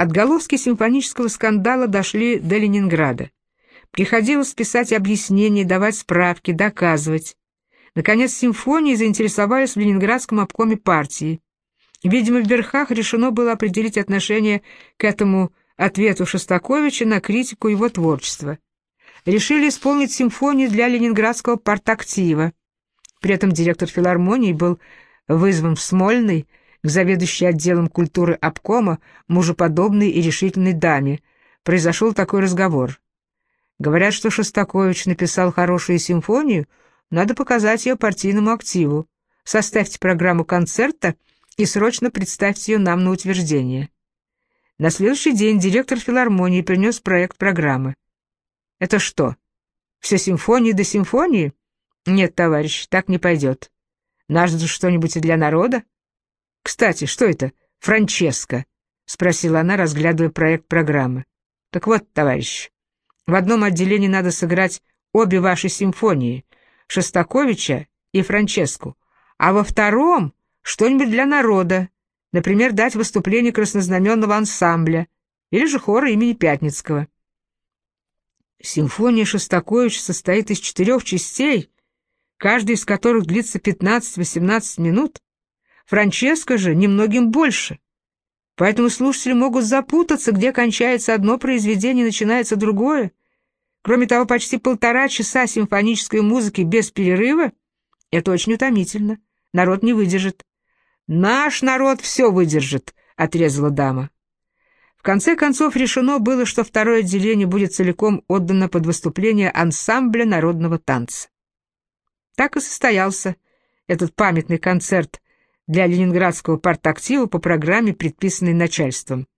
Отголоски симфонического скандала дошли до Ленинграда. Приходилось писать объяснения, давать справки, доказывать. Наконец, симфонии заинтересовались в Ленинградском обкоме партии. Видимо, в верхах решено было определить отношение к этому ответу Шостаковича на критику его творчества. Решили исполнить симфонию для Ленинградского партактива. При этом директор филармонии был вызван в Смольный к заведующей отделом культуры обкома, мужеподобной и решительной даме. Произошел такой разговор. Говорят, что Шостакович написал хорошую симфонию, надо показать ее партийному активу. Составьте программу концерта и срочно представьте ее нам на утверждение. На следующий день директор филармонии принес проект программы. Это что, все симфонии до симфонии? Нет, товарищ, так не пойдет. Надо что-нибудь и для народа. Кстати, что это, Франческо? Спросила она, разглядывая проект программы. Так вот, товарищ, в одном отделении надо сыграть обе ваши симфонии, Шостаковича и Франческу, а во втором что-нибудь для народа, Например, дать выступление краснознаменного ансамбля или же хора имени Пятницкого. Симфония Шостаковича состоит из четырех частей, каждая из которых длится 15-18 минут. Франческо же немногим больше. Поэтому слушатели могут запутаться, где кончается одно произведение начинается другое. Кроме того, почти полтора часа симфонической музыки без перерыва — это очень утомительно. Народ не выдержит. «Наш народ все выдержит», — отрезала дама. В конце концов решено было, что второе отделение будет целиком отдано под выступление ансамбля народного танца. Так и состоялся этот памятный концерт для ленинградского партактива по программе, предписанной начальством.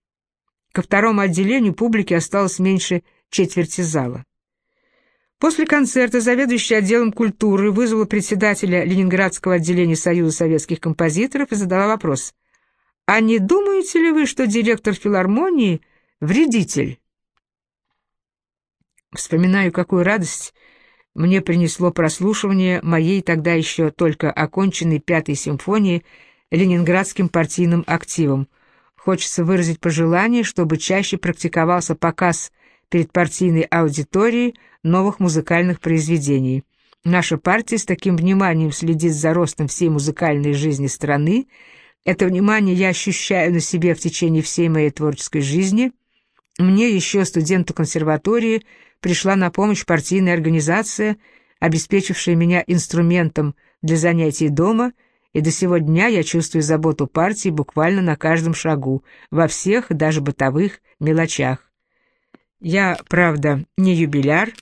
Ко второму отделению публики осталось меньше четверти зала. После концерта заведующий отделом культуры вызвала председателя Ленинградского отделения Союза советских композиторов и задала вопрос. «А не думаете ли вы, что директор филармонии — вредитель?» Вспоминаю, какую радость мне принесло прослушивание моей тогда еще только оконченной пятой симфонии ленинградским партийным активом. Хочется выразить пожелание, чтобы чаще практиковался показ перед партийной аудиторией новых музыкальных произведений. Наша партия с таким вниманием следит за ростом всей музыкальной жизни страны. Это внимание я ощущаю на себе в течение всей моей творческой жизни. Мне, еще студенту консерватории, пришла на помощь партийная организация, обеспечившая меня инструментом для занятий дома, и до сего дня я чувствую заботу партии буквально на каждом шагу, во всех, даже бытовых, мелочах. Я, правда, не юбиляр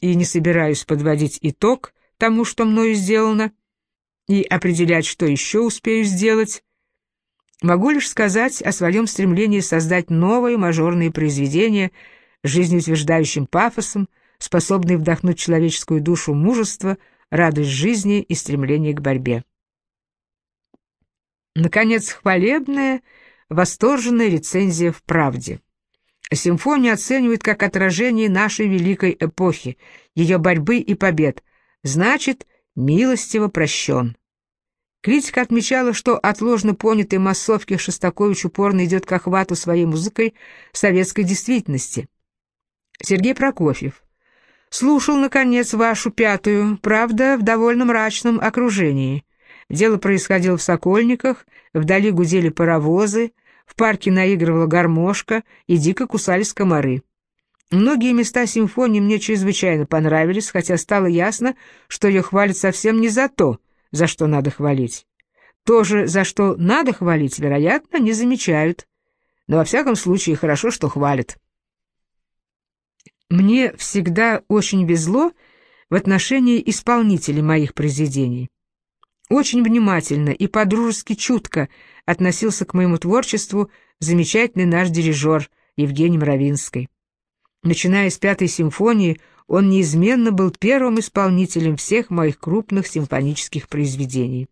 и не собираюсь подводить итог тому, что мною сделано, и определять, что еще успею сделать. Могу лишь сказать о своем стремлении создать новые мажорные произведения жизнеутверждающим пафосом, способные вдохнуть человеческую душу мужество, радость жизни и стремление к борьбе. Наконец, хвалебная, восторженная рецензия в «Правде». Симфонию оценивают как отражение нашей великой эпохи, ее борьбы и побед, значит, милостиво прощен. Критика отмечала, что от ложно понятой массовки Шостакович упорно идет к охвату своей музыкой советской действительности. Сергей Прокофьев. Слушал, наконец, вашу пятую, правда, в довольно мрачном окружении. Дело происходило в Сокольниках, вдали гудели паровозы, в парке наигрывала гармошка и дико кусались комары. Многие места симфонии мне чрезвычайно понравились, хотя стало ясно, что ее хвалят совсем не за то, за что надо хвалить. То же, за что надо хвалить, вероятно, не замечают. Но во всяком случае хорошо, что хвалят. Мне всегда очень везло в отношении исполнителей моих произведений. Очень внимательно и подружески чутко относился к моему творчеству замечательный наш дирижер Евгений Мравинский. Начиная с пятой симфонии, он неизменно был первым исполнителем всех моих крупных симфонических произведений.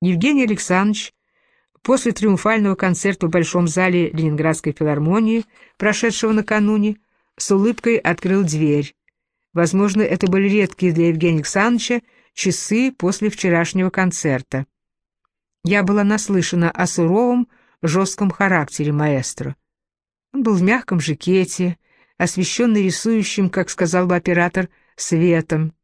Евгений Александрович после триумфального концерта в Большом зале Ленинградской филармонии, прошедшего накануне, с улыбкой открыл дверь. Возможно, это были редкие для Евгения Александровича часы после вчерашнего концерта. Я была наслышана о суровом, жестком характере маэстро. Он был в мягком жакете, освещенный рисующим, как сказал бы оператор, светом.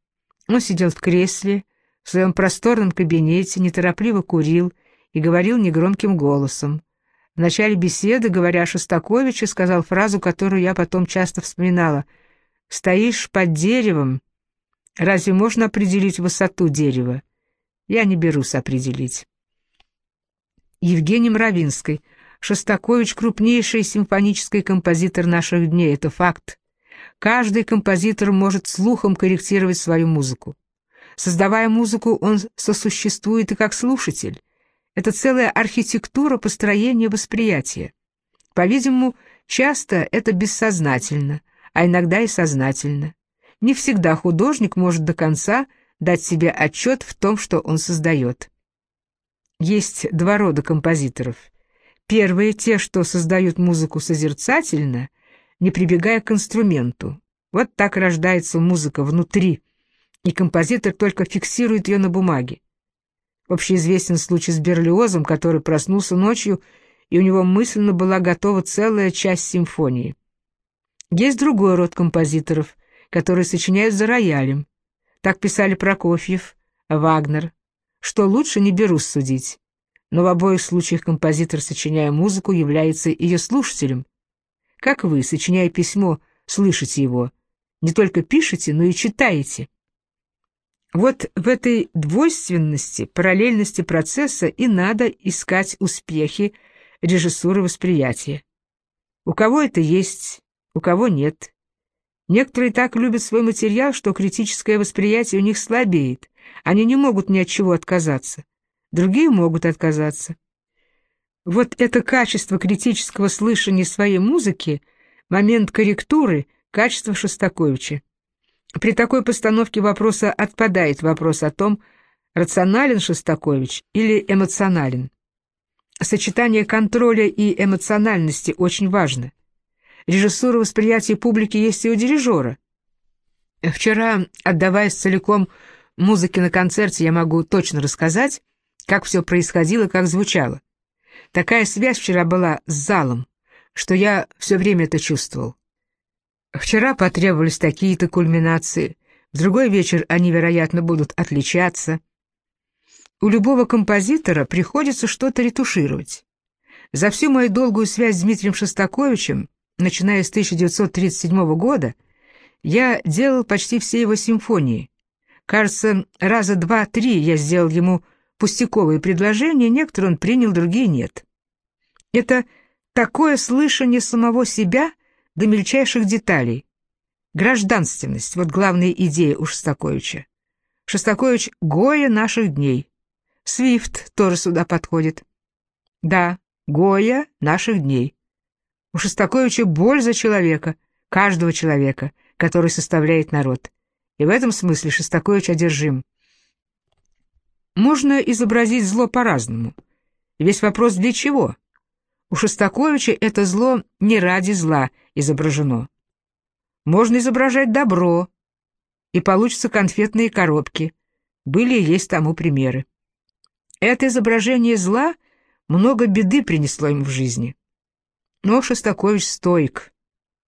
Он сидел в кресле, в своем просторном кабинете, неторопливо курил и говорил негромким голосом. В начале беседы, говоря о Шостаковиче, сказал фразу, которую я потом часто вспоминала. «Стоишь под деревом. Разве можно определить высоту дерева? Я не берусь определить». Евгений Мравинский. Шостакович — крупнейший симфонический композитор наших дней, это факт. Каждый композитор может слухом корректировать свою музыку. Создавая музыку, он сосуществует и как слушатель. Это целая архитектура построения восприятия. По-видимому, часто это бессознательно, а иногда и сознательно. Не всегда художник может до конца дать себе отчет в том, что он создает. Есть два рода композиторов. Первые — те, что создают музыку созерцательно, не прибегая к инструменту. Вот так рождается музыка внутри, и композитор только фиксирует ее на бумаге. Общеизвестен случай с Берлиозом, который проснулся ночью, и у него мысленно была готова целая часть симфонии. Есть другой род композиторов, которые сочиняют за роялем. Так писали Прокофьев, Вагнер. Что лучше, не берусь судить. Но в обоих случаях композитор, сочиняя музыку, является ее слушателем. Как вы, сочиняя письмо, слышите его? Не только пишете, но и читаете. Вот в этой двойственности, параллельности процесса и надо искать успехи режиссуры восприятия. У кого это есть, у кого нет. Некоторые так любят свой материал, что критическое восприятие у них слабеет, они не могут ни от чего отказаться. Другие могут отказаться. Вот это качество критического слышания своей музыки, момент корректуры, качество Шостаковича. При такой постановке вопроса отпадает вопрос о том, рационален Шостакович или эмоционален. Сочетание контроля и эмоциональности очень важно. Режиссура восприятия публики есть и у дирижера. Вчера, отдаваясь целиком музыке на концерте, я могу точно рассказать, как все происходило, как звучало. Такая связь вчера была с залом, что я все время это чувствовал. Вчера потребовались такие-то кульминации, в другой вечер они, вероятно, будут отличаться. У любого композитора приходится что-то ретушировать. За всю мою долгую связь с Дмитрием Шостаковичем, начиная с 1937 года, я делал почти все его симфонии. Кажется, раза два-три я сделал ему пустяковые предложения, некоторые он принял, другие нет. Это такое слышание самого себя до мельчайших деталей. Гражданственность — вот главная идея у Шостаковича. Шостакович — Гоя наших дней. Свифт тоже сюда подходит. Да, Гоя наших дней. У Шостаковича боль за человека, каждого человека, который составляет народ. И в этом смысле Шостакович одержим. Можно изобразить зло по-разному. Весь вопрос для чего? У Шостаковича это зло не ради зла изображено. Можно изображать добро, и получатся конфетные коробки. Были и есть тому примеры. Это изображение зла много беды принесло им в жизни. Но Шостакович стоик.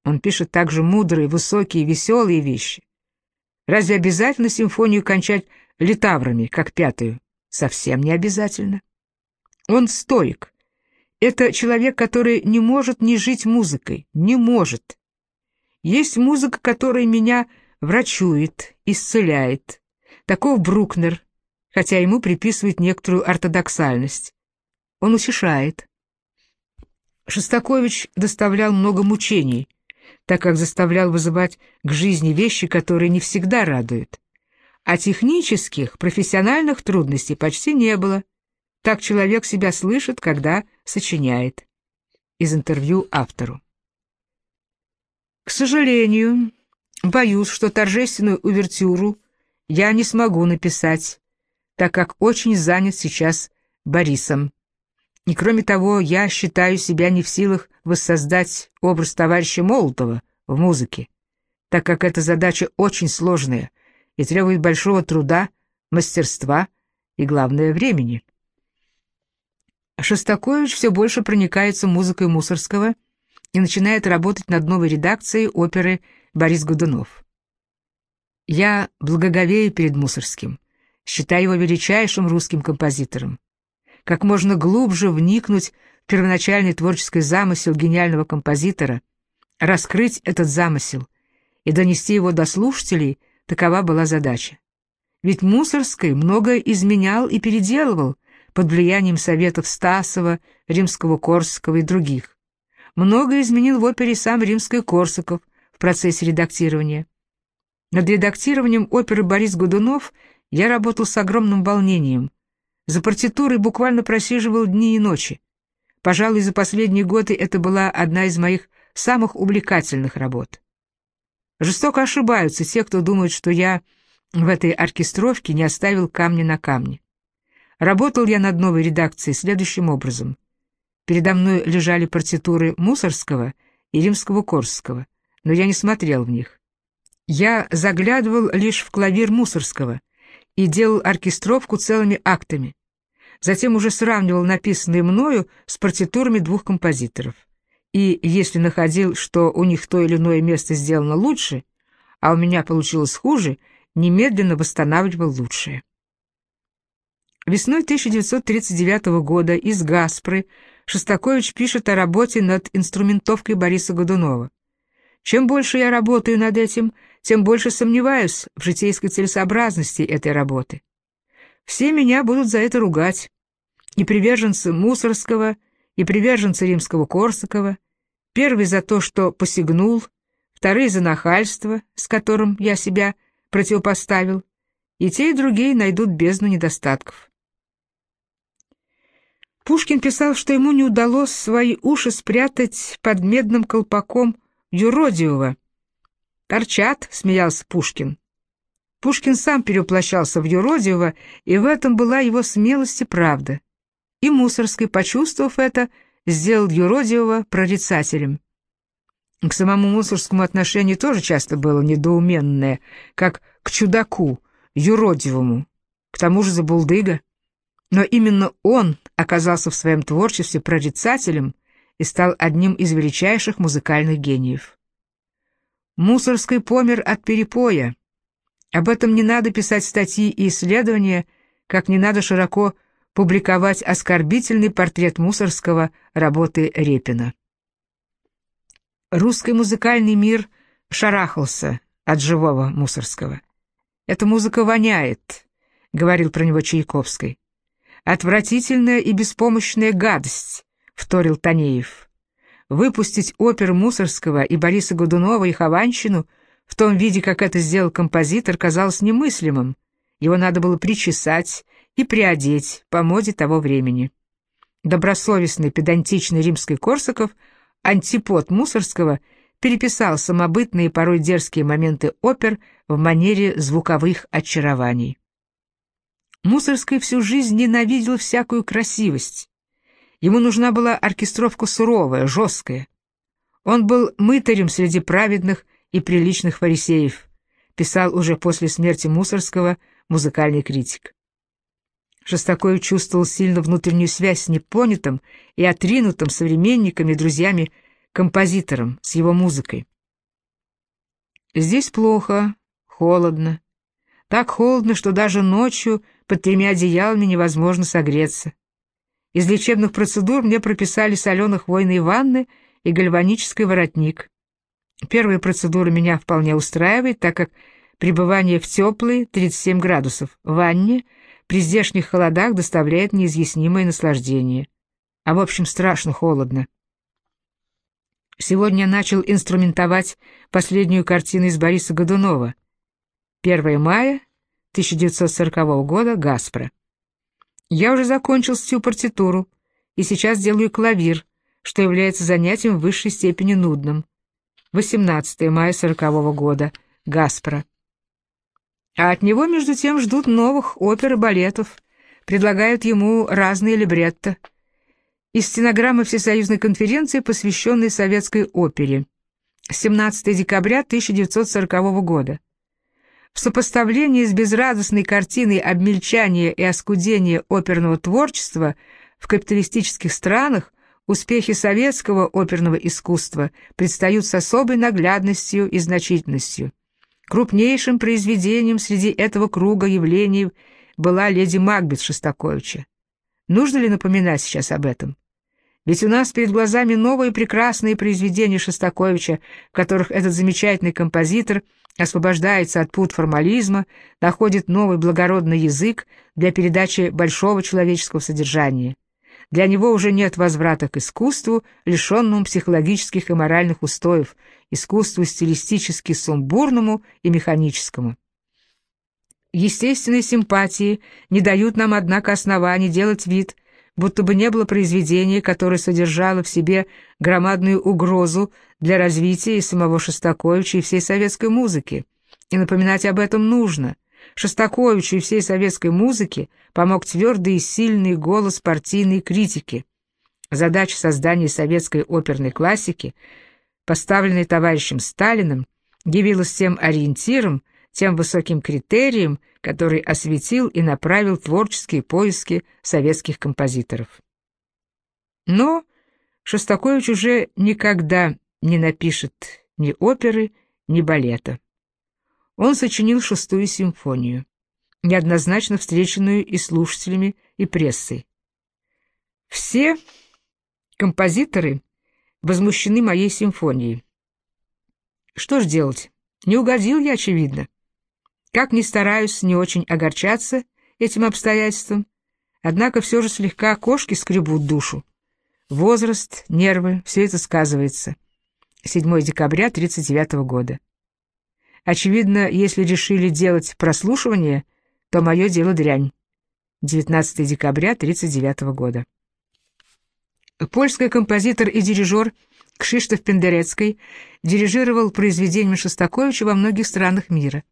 Он пишет также мудрые, высокие, веселые вещи. Разве обязательно симфонию кончать литаврами, как пятую? Совсем не обязательно. Он стоик, это человек, который не может не жить музыкой, не может. Есть музыка, которая меня врачует, исцеляет. Таков Брукнер, хотя ему приписывают некоторую ортодоксальность. Он утешает. Шостакович доставлял много мучений, так как заставлял вызывать к жизни вещи, которые не всегда радуют. А технических, профессиональных трудностей почти не было. Так человек себя слышит, когда сочиняет. Из интервью автору. К сожалению, боюсь, что торжественную увертюру я не смогу написать, так как очень занят сейчас Борисом. И кроме того, я считаю себя не в силах воссоздать образ товарища Молотова в музыке, так как эта задача очень сложная и требует большого труда, мастерства и, главное, времени. Шостакович все больше проникается музыкой Мусорского и начинает работать над новой редакцией оперы «Борис Годунов». Я благоговею перед Мусорским, считаю его величайшим русским композитором. Как можно глубже вникнуть в первоначальный творческий замысел гениального композитора, раскрыть этот замысел и донести его до слушателей, такова была задача. Ведь Мусорский многое изменял и переделывал под влиянием советов Стасова, Римского-Корсакова и других. Многое изменил в опере сам Римский-Корсаков в процессе редактирования. Над редактированием оперы «Борис Годунов» я работал с огромным волнением. За партитурой буквально просиживал дни и ночи. Пожалуй, за последние годы это была одна из моих самых увлекательных работ. Жестоко ошибаются те, кто думает, что я в этой оркестровке не оставил камня на камне. Работал я над новой редакцией следующим образом. Передо мной лежали партитуры Мусорского и Римского-Корсского, но я не смотрел в них. Я заглядывал лишь в клавир Мусорского и делал оркестровку целыми актами. Затем уже сравнивал написанные мною с партитурами двух композиторов. И если находил, что у них то или иное место сделано лучше, а у меня получилось хуже, немедленно восстанавливал лучшее. Весной 1939 года из «Гаспры» Шостакович пишет о работе над инструментовкой Бориса Годунова. «Чем больше я работаю над этим, тем больше сомневаюсь в житейской целесообразности этой работы. Все меня будут за это ругать. И приверженцы Мусорского, и приверженцы Римского-Корсакова, первый за то, что посягнул, вторые за нахальство, с которым я себя противопоставил, и те и другие найдут бездну недостатков. Пушкин писал, что ему не удалось свои уши спрятать под медным колпаком юродивого. «Торчат», — смеялся Пушкин. Пушкин сам переплощался в юродивого, и в этом была его смелость и правда. И Мусорский, почувствовав это, сделал юродивого прорицателем. К самому Мусорскому отношение тоже часто было недоуменное, как к чудаку, юродивому, к тому же забулдыга. Но именно он оказался в своем творчестве прорицателем и стал одним из величайших музыкальных гениев. Мусорский помер от перепоя. Об этом не надо писать статьи и исследования, как не надо широко публиковать оскорбительный портрет Мусорского работы Репина. Русский музыкальный мир шарахался от живого Мусорского. «Эта музыка воняет», — говорил про него Чайковский. «Отвратительная и беспомощная гадость», — вторил Танеев. Выпустить оперу Мусорского и Бориса Годунова и Хованщину в том виде, как это сделал композитор, казалось немыслимым. Его надо было причесать и приодеть по моде того времени. Добросовестный педантичный римский Корсаков, антипод Мусорского, переписал самобытные порой дерзкие моменты опер в манере звуковых очарований. Мусорский всю жизнь ненавидел всякую красивость. Ему нужна была оркестровка суровая, жесткая. Он был мытарем среди праведных и приличных фарисеев, писал уже после смерти Мусорского музыкальный критик. Шостакович чувствовал сильно внутреннюю связь с непонятым и отринутым современниками и друзьями композитором, с его музыкой. Здесь плохо, холодно. Так холодно, что даже ночью под тремя одеялами невозможно согреться. Из лечебных процедур мне прописали соленых хвойные ванны и гальванический воротник. Первая процедура меня вполне устраивает, так как пребывание в теплой 37 градусов ванне при здешних холодах доставляет неизъяснимое наслаждение. А в общем страшно холодно. Сегодня начал инструментовать последнюю картину из Бориса Годунова. 1 мая 1940 года, Гаспро. Я уже закончил всю партитуру, и сейчас делаю клавир, что является занятием в высшей степени нудным. 18 мая 40 года, Гаспро. А от него, между тем, ждут новых опер и балетов, предлагают ему разные либретто. Из стенограммы Всесоюзной конференции, посвященной советской опере. 17 декабря 1940 года. В сопоставлении с безрадостной картиной обмельчания и оскудения оперного творчества В капиталистических странах успехи советского оперного искусства предстают с особой наглядностью и значительностью. Крупнейшим произведением среди этого круга явлений была леди Макбет Шостаковича. Нужно ли напоминать сейчас об этом? Ведь у нас перед глазами новые прекрасные произведения Шостаковича, в которых этот замечательный композитор освобождается от пут формализма, находит новый благородный язык для передачи большого человеческого содержания. Для него уже нет возврата к искусству, лишенному психологических и моральных устоев, искусству стилистически сумбурному и механическому. Естественные симпатии не дают нам, однако, оснований делать вид, будто бы не было произведения, которое содержало в себе громадную угрозу для развития и самого Шостаковича, и всей советской музыки. И напоминать об этом нужно. Шостаковичу и всей советской музыке помог твердый и сильный голос партийной критики. Задача создания советской оперной классики, поставленной товарищем Сталиным, явилась тем ориентиром, тем высоким критерием, который осветил и направил творческие поиски советских композиторов. Но Шостакович уже никогда не напишет ни оперы, ни балета. Он сочинил шестую симфонию, неоднозначно встреченную и слушателями, и прессой. Все композиторы возмущены моей симфонией. Что ж делать? Не угодил я, очевидно. Как ни стараюсь не очень огорчаться этим обстоятельством, однако все же слегка кошки скребут душу. Возраст, нервы — все это сказывается. 7 декабря 1939 года. Очевидно, если решили делать прослушивание, то мое дело дрянь. 19 декабря 1939 года. Польский композитор и дирижер Кшиштоф Пендерецкий дирижировал произведениями Шостаковича во многих странах мира.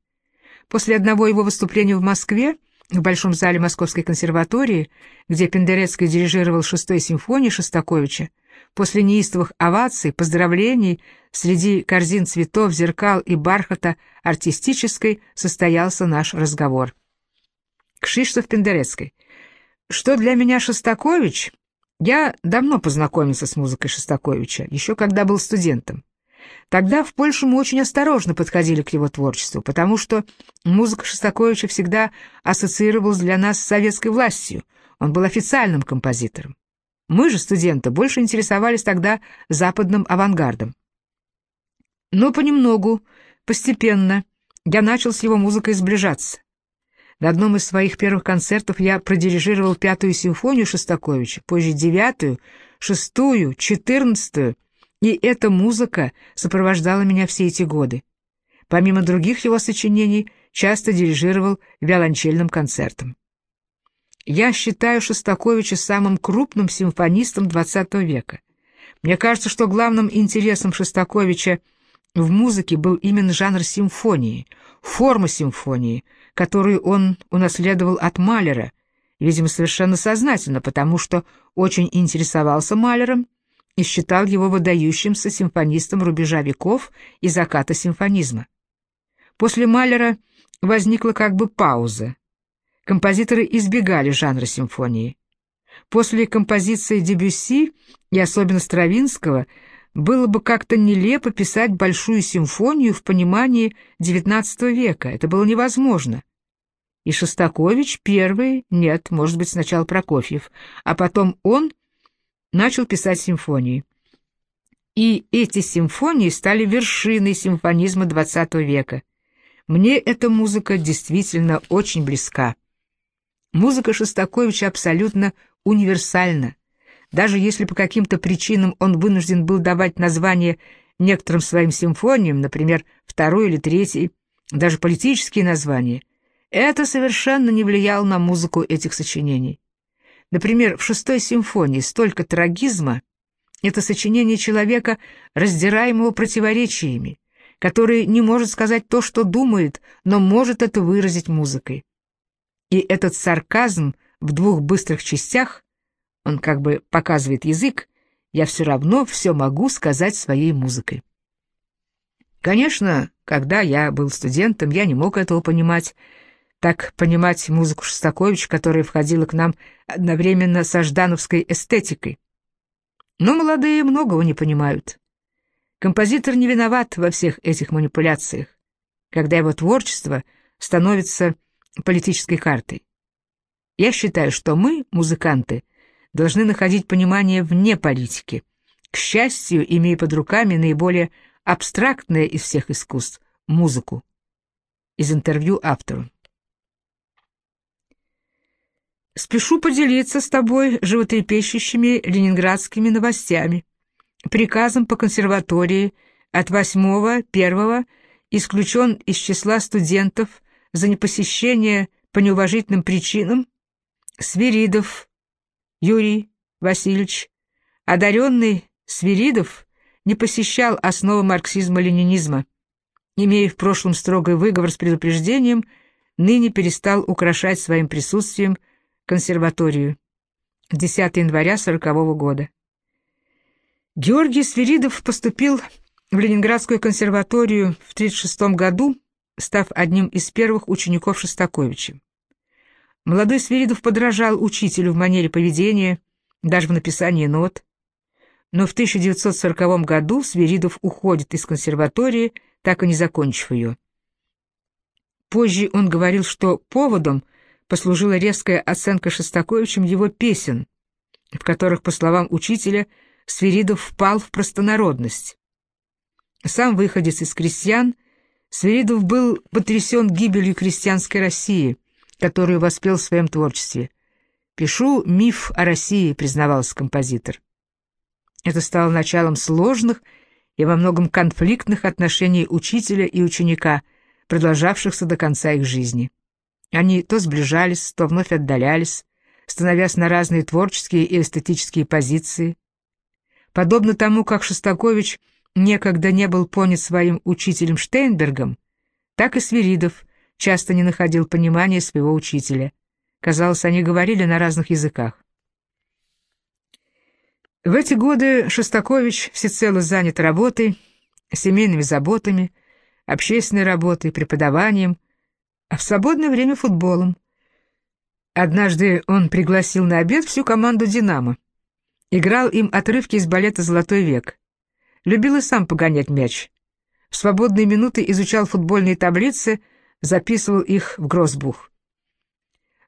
После одного его выступления в Москве, в Большом зале Московской консерватории, где Пендерецкий дирижировал шестой симфонии Шостаковича, после неистовых оваций, поздравлений, среди корзин цветов, зеркал и бархата артистической состоялся наш разговор. Кшиштоф Пендерецкий. Что для меня Шостакович? Я давно познакомился с музыкой Шостаковича, еще когда был студентом. Тогда в Польше мы очень осторожно подходили к его творчеству, потому что музыка Шостаковича всегда ассоциировалась для нас с советской властью, он был официальным композитором. Мы же, студенты, больше интересовались тогда западным авангардом. Но понемногу, постепенно, я начал с его музыкой сближаться. На одном из своих первых концертов я продирижировал пятую симфонию Шостаковича, позже девятую, шестую, четырнадцатую — и эта музыка сопровождала меня все эти годы. Помимо других его сочинений, часто дирижировал виолончельным концертом. Я считаю Шостаковича самым крупным симфонистом XX века. Мне кажется, что главным интересом Шостаковича в музыке был именно жанр симфонии, форма симфонии, которую он унаследовал от Малера, видимо, совершенно сознательно, потому что очень интересовался Малером и считал его выдающимся симфонистом рубежа веков и заката симфонизма. После Малера возникла как бы пауза. Композиторы избегали жанра симфонии. После композиции Дебюсси и особенно Стравинского было бы как-то нелепо писать большую симфонию в понимании XIX века. Это было невозможно. И Шостакович первый, нет, может быть, сначала Прокофьев, а потом он начал писать симфонии. И эти симфонии стали вершиной симфонизма XX века. Мне эта музыка действительно очень близка. Музыка Шостаковича абсолютно универсальна. Даже если по каким-то причинам он вынужден был давать название некоторым своим симфониям, например, второй или третий, даже политические названия, это совершенно не влияло на музыку этих сочинений. Например, в шестой симфонии столько трагизма — это сочинение человека, раздираемого противоречиями, который не может сказать то, что думает, но может это выразить музыкой. И этот сарказм в двух быстрых частях, он как бы показывает язык, я все равно все могу сказать своей музыкой. Конечно, когда я был студентом, я не мог этого понимать, так понимать музыку Шостаковича, которая входила к нам одновременно со ждановской эстетикой. Но молодые многого не понимают. Композитор не виноват во всех этих манипуляциях, когда его творчество становится политической картой. Я считаю, что мы, музыканты, должны находить понимание вне политики, к счастью, имея под руками наиболее абстрактное из всех искусств — музыку. Из интервью автору. Спешу поделиться с тобой животрепещущими ленинградскими новостями. Приказом по консерватории от 8-1 исключен из числа студентов за непосещение по неуважительным причинам Свиридов Юрий Васильевич, одаренный Свиридов, не посещал основы марксизма-ленинизма. Имея в прошлом строгий выговор с предупреждением, ныне перестал украшать своим присутствием консерваторию. 10 января 40 -го года. Георгий Свиридов поступил в Ленинградскую консерваторию в 1936 году, став одним из первых учеников Шостаковича. Молодой Свиридов подражал учителю в манере поведения, даже в написании нот. Но в 1940 году Свиридов уходит из консерватории, так и не закончив ее. Позже он говорил, что поводом послужила резкая оценка Шостаковичем его песен, в которых, по словам учителя, Свиридов впал в простонародность. Сам выходец из крестьян, Свиридов был потрясен гибелью крестьянской России, которую воспел в своем творчестве. «Пишу миф о России», — признавался композитор. Это стало началом сложных и во многом конфликтных отношений учителя и ученика, продолжавшихся до конца их жизни. Они то сближались, то вновь отдалялись, становясь на разные творческие и эстетические позиции. Подобно тому, как Шостакович некогда не был понят своим учителем Штейнбергом, так и Свиридов часто не находил понимания своего учителя. Казалось, они говорили на разных языках. В эти годы Шостакович всецело занят работой, семейными заботами, общественной работой, преподаванием, а в свободное время футболом. Однажды он пригласил на обед всю команду «Динамо». Играл им отрывки из балета «Золотой век». Любил и сам погонять мяч. В свободные минуты изучал футбольные таблицы, записывал их в гроссбух.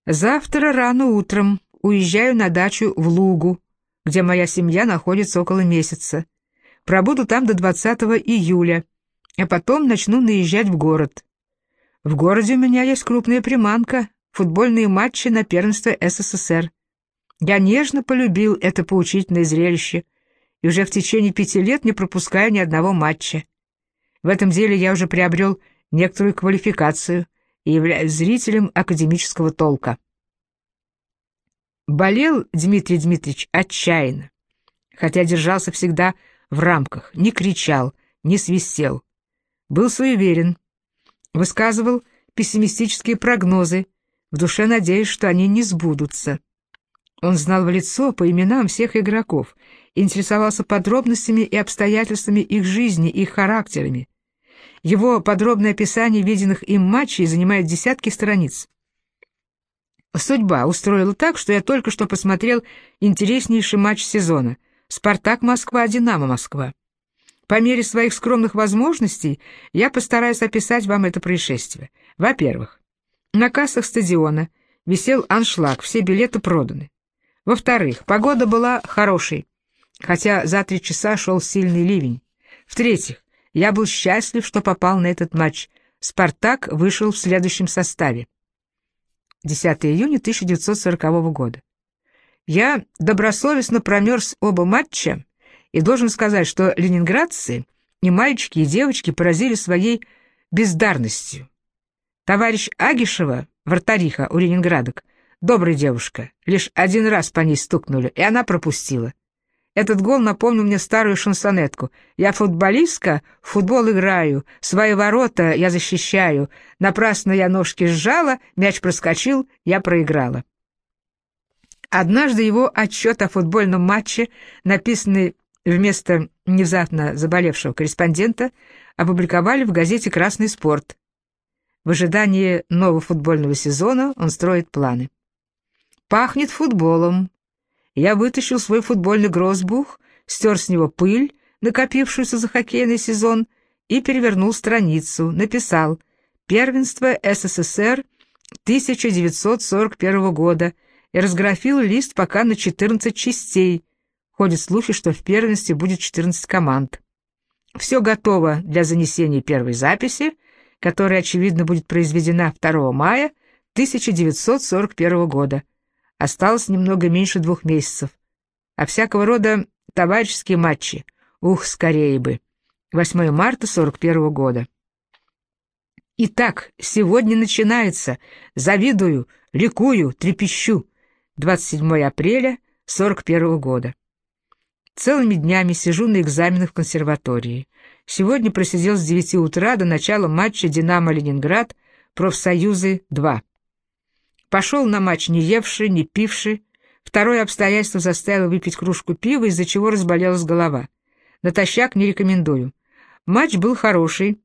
«Завтра рано утром уезжаю на дачу в Лугу, где моя семья находится около месяца. Пробуду там до 20 июля, а потом начну наезжать в город. В городе у меня есть крупная приманка, футбольные матчи на первенство СССР. Я нежно полюбил это поучительное зрелище и уже в течение пяти лет не пропускаю ни одного матча. В этом деле я уже приобрел некоторую квалификацию и являюсь зрителем академического толка. Болел Дмитрий Дмитриевич отчаянно, хотя держался всегда в рамках, не кричал, не свистел. Был суеверен, высказывал пессимистические прогнозы, в душе надеясь, что они не сбудутся. Он знал в лицо по именам всех игроков, интересовался подробностями и обстоятельствами их жизни, их характерами. Его подробное описание виденных им матчей занимает десятки страниц. Судьба устроила так, что я только что посмотрел интереснейший матч сезона «Спартак Москва, Динамо Москва». По мере своих скромных возможностей я постараюсь описать вам это происшествие. Во-первых, на кассах стадиона висел аншлаг, все билеты проданы. Во-вторых, погода была хорошей, хотя за три часа шел сильный ливень. В-третьих, я был счастлив, что попал на этот матч. «Спартак» вышел в следующем составе. 10 июня 1940 года. Я добросовестно промерз оба матча и должен сказать, что ленинградцы, и мальчики, и девочки поразили своей бездарностью. Товарищ Агишева, вратариха у ленинградок, добрая девушка, лишь один раз по ней стукнули, и она пропустила. Этот гол напомнил мне старую шансонетку. «Я футболистка, в футбол играю, свои ворота я защищаю. Напрасно я ножки сжала, мяч проскочил, я проиграла». Однажды его отчет о футбольном матче, написанный вместо внезапно заболевшего корреспондента опубликовали в газете «Красный спорт». В ожидании нового футбольного сезона он строит планы. Пахнет футболом. Я вытащил свой футбольный грозбух, стер с него пыль, накопившуюся за хоккейный сезон, и перевернул страницу, написал «Первенство СССР 1941 года» и разграфил лист пока на 14 частей. Ходят слухи, что в первенстве будет 14 команд. Все готово для занесения первой записи, которая, очевидно, будет произведена 2 мая 1941 года. Осталось немного меньше двух месяцев. А всякого рода товарищеские матчи. Ух, скорее бы. 8 марта 41 года. Итак, сегодня начинается. Завидую, ликую, трепещу. 27 апреля 41 года. Целыми днями сижу на экзаменах в консерватории. Сегодня просидел с 9 утра до начала матча «Динамо-Ленинград» профсоюзы-2. Пошел на матч не евший, не пивший. Второе обстоятельство заставило выпить кружку пива, из-за чего разболелась голова. Натощак не рекомендую. Матч был хороший.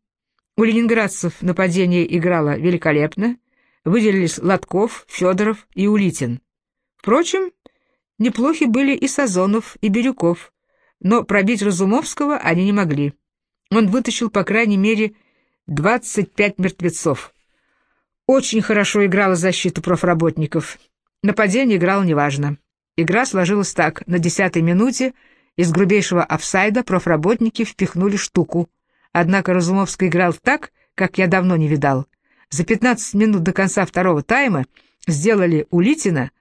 У ленинградцев нападение играло великолепно. Выделились Лотков, Федоров и Улитин. Впрочем, неплохи были и Сазонов, и Бирюков, но пробить Разумовского они не могли. Он вытащил, по крайней мере, 25 мертвецов. Очень хорошо играла защита профработников. Нападение играло неважно. Игра сложилась так. На десятой минуте из грубейшего офсайда профработники впихнули штуку. Однако Разумовский играл так, как я давно не видал. За 15 минут до конца второго тайма сделали Улитина,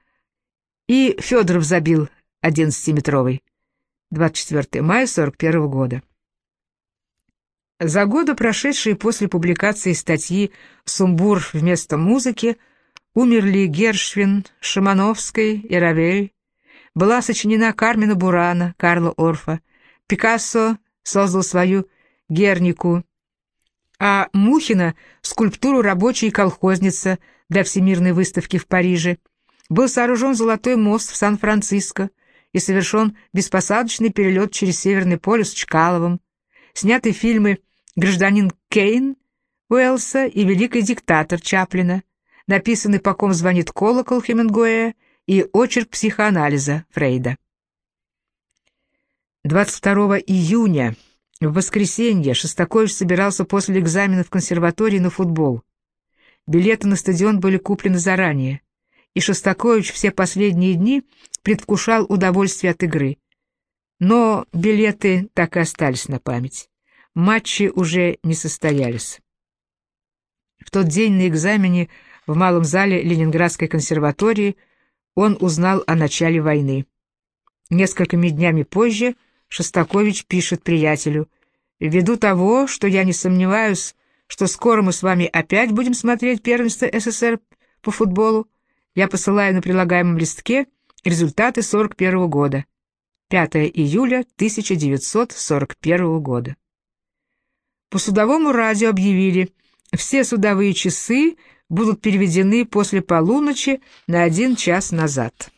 и Федоров забил 11-метровый. 24 мая 41 года. За годы, прошедшие после публикации статьи «Сумбур вместо музыки», умерли Гершвин, Шимановский и Равель, была сочинена Кармина Бурана, Карла Орфа, Пикассо создал свою Гернику, а Мухина — скульптуру «Рабочая колхозница» для Всемирной выставки в Париже. Был сооружен золотой мост в Сан-Франциско и совершен беспосадочный перелет через Северный полюс Чкаловым. Сняты фильмы «Гражданин Кейн» Уэллса и «Великий диктатор» Чаплина, написаны «По ком звонит колокол» Хемингуэя и «Очерк психоанализа» Фрейда. 22 июня в воскресенье Шостакович собирался после экзамена в консерватории на футбол. Билеты на стадион были куплены заранее, и Шостакович все последние дни предвкушал удовольствие от игры. Но билеты так и остались на память. Матчи уже не состоялись. В тот день на экзамене в малом зале Ленинградской консерватории он узнал о начале войны. Несколькими днями позже Шостакович пишет приятелю, «Ввиду того, что я не сомневаюсь, что скоро мы с вами опять будем смотреть первенство СССР по футболу, я посылаю на прилагаемом листке результаты 41 года. 5 июля 1941 года. По судовому радио объявили, все судовые часы будут переведены после полуночи на один час назад.